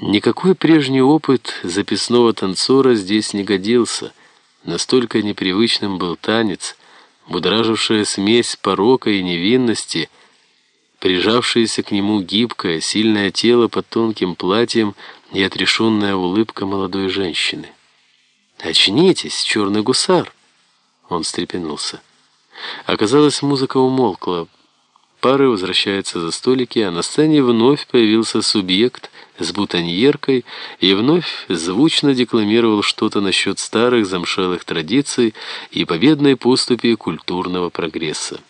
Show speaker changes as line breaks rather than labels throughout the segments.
Никакой прежний опыт записного танцора здесь не годился. Настолько непривычным был танец, будоражившая смесь порока и невинности, прижавшееся к нему гибкое, сильное тело под тонким платьем и отрешенная улыбка молодой женщины. «Очнитесь, черный гусар!» Он встрепенулся. Оказалось, музыка умолкла. Пары возвращаются за столики, а на сцене вновь появился субъект с бутоньеркой и вновь звучно декламировал что-то насчет старых замшелых традиций и победной поступи культурного прогресса.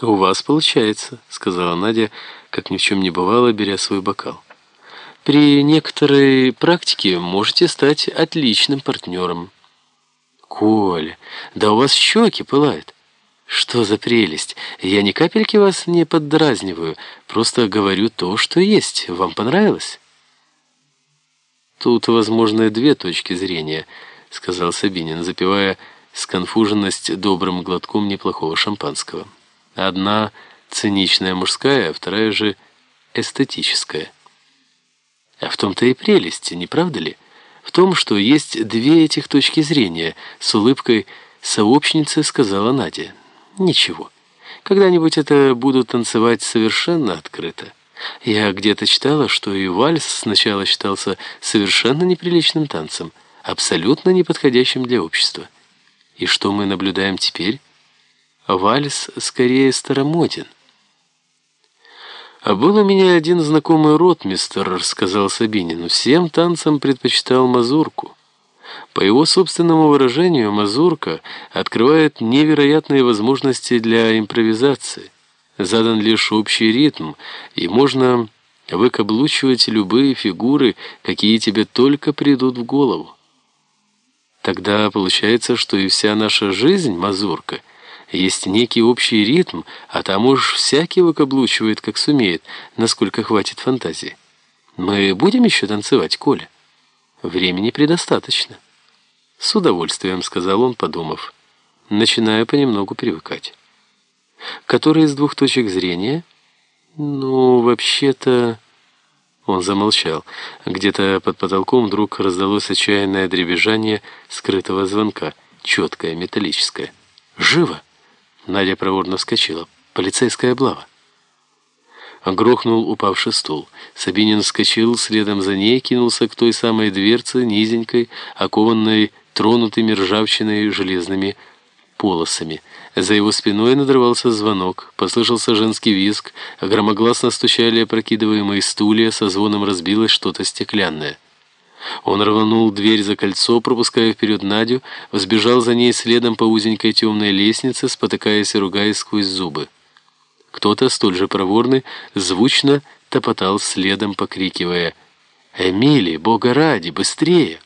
«У вас получается», — сказала Надя, как ни в чем не бывало, беря свой бокал. «При некоторой практике можете стать отличным партнером». «Коля, да у вас щеки пылают». «Что за прелесть! Я ни капельки вас не поддразниваю, просто говорю то, что есть. Вам понравилось?» «Тут, возможно, две точки зрения», — сказал Сабинин, запивая сконфуженность добрым глотком неплохого шампанского. «Одна циничная мужская, а вторая же эстетическая». «А в том-то и прелесть, не правда ли? В том, что есть две этих точки зрения», — с улыбкой сообщницы сказала Надя. Ничего. Когда-нибудь это буду танцевать совершенно открыто. Я где-то читала, что и вальс сначала считался совершенно неприличным танцем, абсолютно неподходящим для общества. И что мы наблюдаем теперь? Вальс скорее старомоден. «А был у меня один знакомый ротмистер», — сказал Сабинин. «Всем танцам предпочитал мазурку». По его собственному выражению, мазурка открывает невероятные возможности для импровизации. Задан лишь общий ритм, и можно выкаблучивать любые фигуры, какие тебе только придут в голову. Тогда получается, что и вся наша жизнь — мазурка. Есть некий общий ритм, а там уж всякий выкаблучивает, как сумеет, насколько хватит фантазии. Мы будем еще танцевать, Коля? Времени предостаточно. «С удовольствием», — сказал он, подумав, начиная понемногу привыкать. «Который из двух точек зрения?» «Ну, вообще-то...» Он замолчал. Где-то под потолком вдруг раздалось отчаянное дребезжание скрытого звонка, четкое, металлическое. «Живо!» Надя проворно вскочила. «Полицейская облава!» Грохнул упавший стул. Сабинин вскочил, следом за ней кинулся к той самой дверце, низенькой, окованной тронутыми ржавчиной железными полосами. За его спиной надрывался звонок, послышался женский визг, громогласно стучали опрокидываемые стулья, со звоном разбилось что-то стеклянное. Он рванул дверь за кольцо, пропуская вперед Надю, взбежал за ней следом по узенькой темной лестнице, спотыкаясь и ругаясь сквозь зубы. Кто-то, столь же проворный, звучно топотал следом, покрикивая «Эмили, бога ради, быстрее!»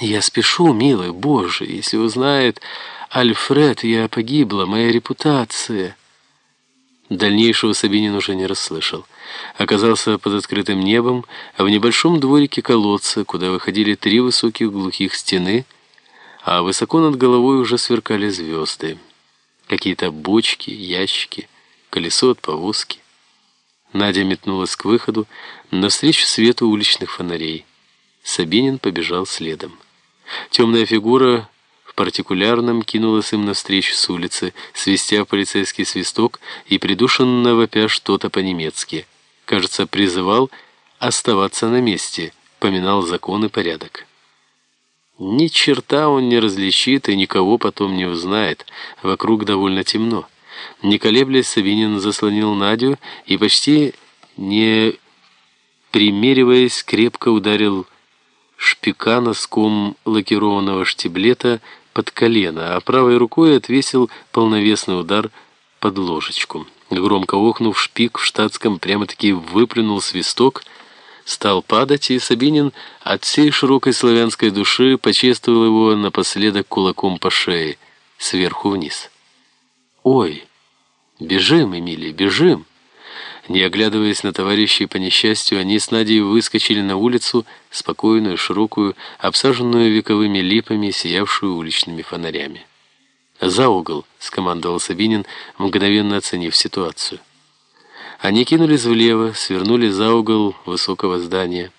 «Я спешу, милый, боже, если узнает Альфред, я погибла, моя репутация». Дальнейшего Сабинин уже не расслышал. Оказался под открытым небом, а в небольшом дворике колодца, куда выходили три высоких глухих стены, а высоко над головой уже сверкали звезды. Какие-то бочки, ящики, колесо от повозки. Надя метнулась к выходу, навстречу свету уличных фонарей. Сабинин побежал следом. Темная фигура в партикулярном кинулась им навстречу с улицы, свистя полицейский свисток и придушенно вопя что-то по-немецки. Кажется, призывал оставаться на месте, поминал закон и порядок. Ни черта он не различит и никого потом не узнает. Вокруг довольно темно. Не колеблясь, Савинин заслонил Надю и почти не примериваясь, крепко ударил шпика носком лакированного штиблета под колено, а правой рукой отвесил полновесный удар под ложечку. Громко охнув, шпик в штатском прямо-таки выплюнул свисток, стал падать, и Сабинин от всей широкой славянской души почествовал его напоследок кулаком по шее, сверху вниз. «Ой! Бежим, Эмилия, бежим!» Не оглядываясь на товарищей по несчастью, они с Надей выскочили на улицу, спокойную, широкую, обсаженную вековыми липами, сиявшую уличными фонарями. «За угол!» — скомандовал Сабинин, мгновенно оценив ситуацию. Они кинулись влево, свернули за угол высокого здания.